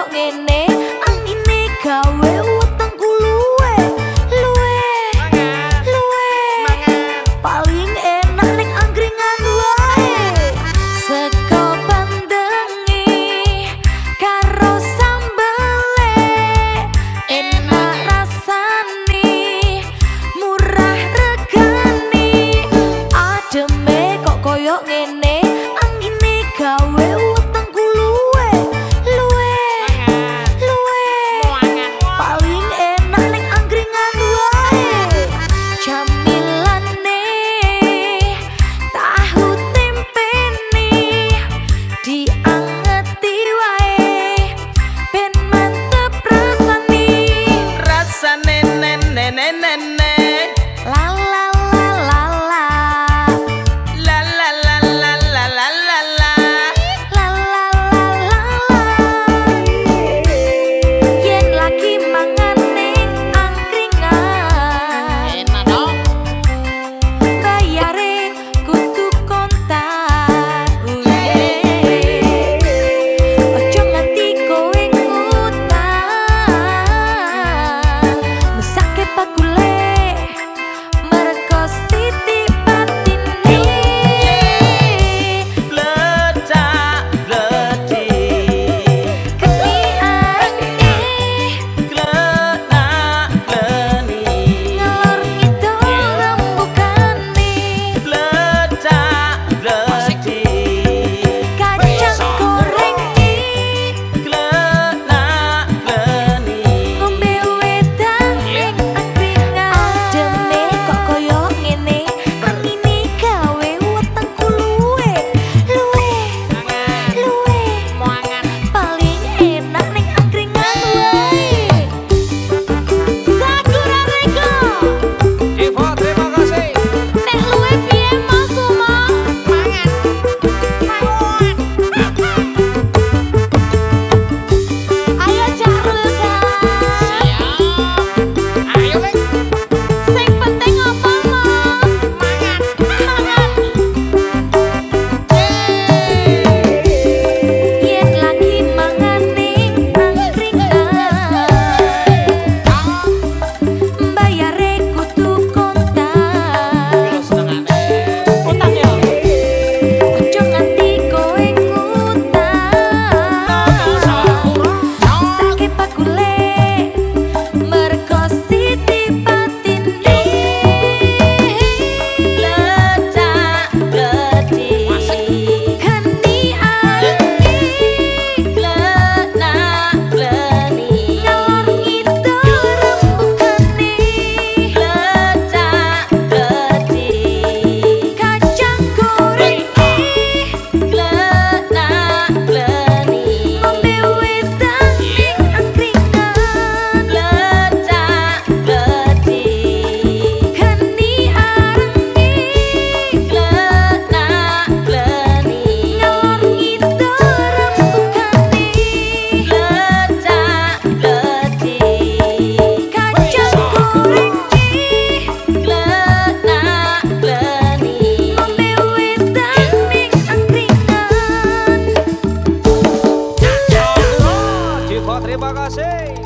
koyok ngene, angin nih. vocês!